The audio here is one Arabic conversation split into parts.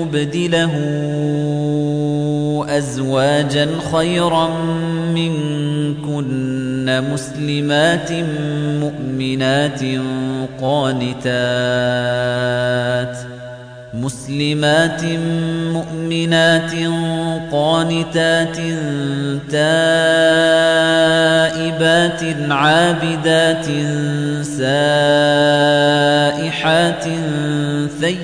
يبدله أزواجا خيرا منكن مسلمات مؤمنات قانتات مسلمات مؤمنات قانتات تائبات عابدات سائحات ثيبات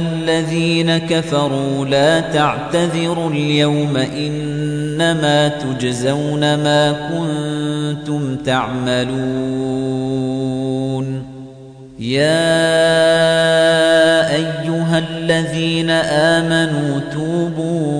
الذين كفروا لا تعتذروا اليوم إنما تجزون ما كنتم تعملون. يا أيها الذين آمنوا توبوا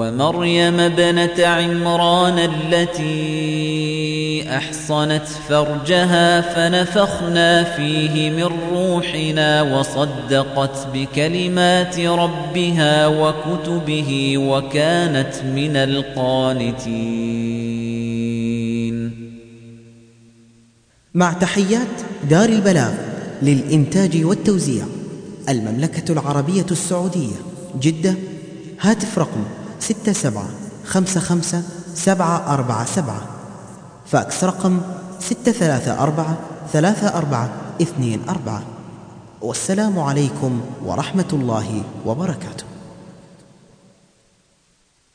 ومريم ابنة عمران التي أحصنت فرجها فنفخنا فيه من روحنا وصدقت بكلمات ربها وكتبه وكانت من القانتين. مع تحيات دار البلاغ للإنتاج والتوزيع المملكة العربية السعودية جدة هاتف رقم ستة سبعة خمسة خمسة سبعة أربعة سبعة. فاكس رقم ستة ثلاثة أربعة ثلاثة أربعة اثنين أربعة. والسلام عليكم ورحمة الله وبركاته.